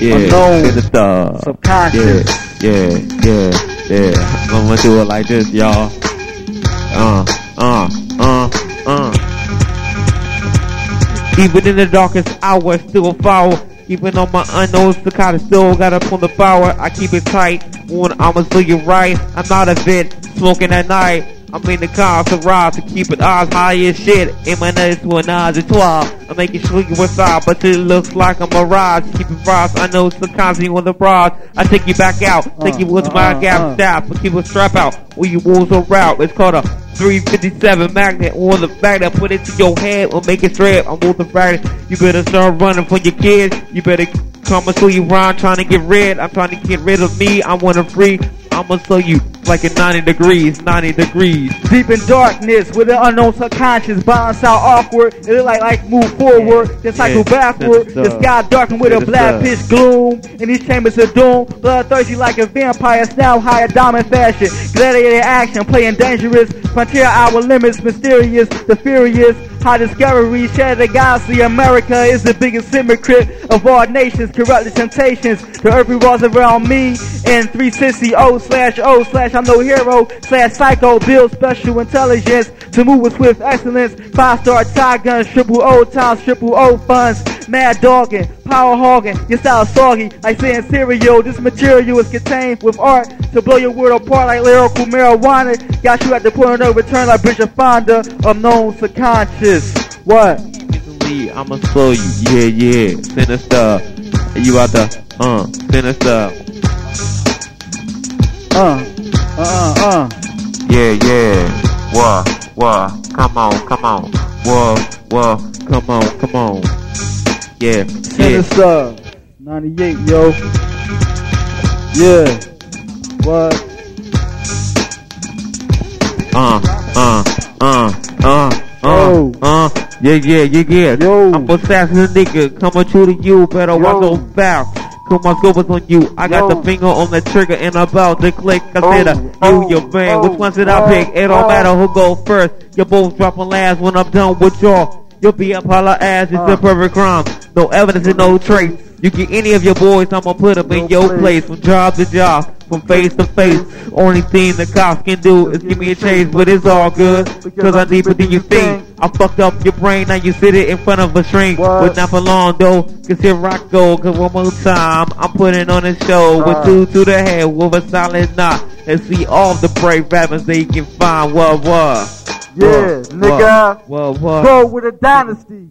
yeah, Unknown. sinister. Subconscious. Yeah, yeah, yeah, yeah. I'm gonna do it like this, y'all. Uh, uh, uh, uh. Even in the darkest hour, still a foul. Even on my unknown staccato, still got up on the power. I keep it tight when I'ma do you right. I'm not a vet, smoking at night. I'm in the car, so ride to keep it odds high as shit. In my nose to an odds of 12. I'm making sure you inside, but it looks like a mirage. Keep it frost, I know sometimes you on the broad. I take you back out, take you with uh, my uh, gap uh. staff, but keep a strap out. When you wolves a route, it's called a 357 Magnum on the magnet. Put it to your head or make it straight. I'm with the magnet. You better start running for your kids. You better come and see you around trying to get rid. I'm trying to get rid of me. I want to free. I'ma show you like at 90 degrees, 90 degrees. Deep in darkness with an unknown subconscious, balance out awkward. It look like like move forward, then cycle Yeah. backward. The sky darkened with a black pitch gloom. In these chambers of doom, bloodthirsty like a vampire, now higher diamond fashion. Gladiator action, playing dangerous. Frontier our limits, mysterious, the furious. High discovery, shatter the galaxy. America is the biggest hypocrite of all nations. Corrupt the temptations. The earth revolves around me. In 360 O slash O slash I'm no hero slash psycho. Build special intelligence to move with swift excellence. Five star tie guns, triple O times, triple O funds. Mad dogging, power hogging. Your style soggy like saying cereal. This material is contained with art to blow your world apart like lyrical marijuana. Got you at the point of no return like Bridget Fonda. Unknown subconscious. What? Easily, I'ma slow you. Yeah, yeah. Sinister. You out the, uh, sinister. Uh, uh, uh, uh. Yeah, yeah. Whoa, whoa. Come on, come on. Whoa, whoa. Come on, come on. Yeah, yeah. Sinister. 98, yo. Yeah. What? Uh, uh, uh, uh, Yo. uh, uh. Yeah, yeah, yeah, yeah. Yo. I'm assassin nigga. Coming to the you. Better watch those bow. Cause my scope on you. I got Yo. the finger on the trigger and about to click. I Oh, said, uh, you, oh, your man. oh, Which one should I oh, pick? It don't oh. matter who go first. You both dropping last when I'm done with y'all. You'll be up holla ass. It's Uh. the perfect crime. No evidence and no trace. You get any of your boys, I'ma put them in No your place. place. From job to job, from face to face. Only thing the cops can do is give me a chase, but it's all good. Cause I'm deeper than you think. I fucked up your brain, now you sit it in front of a shrink. What? But not for long though, cause here I go. Cause one more time, I'm putting on a show with two to the head with a solid knot. And see all the brave rappers they can find. What, what? Yeah, nigga. What, what? Go with a dynasty.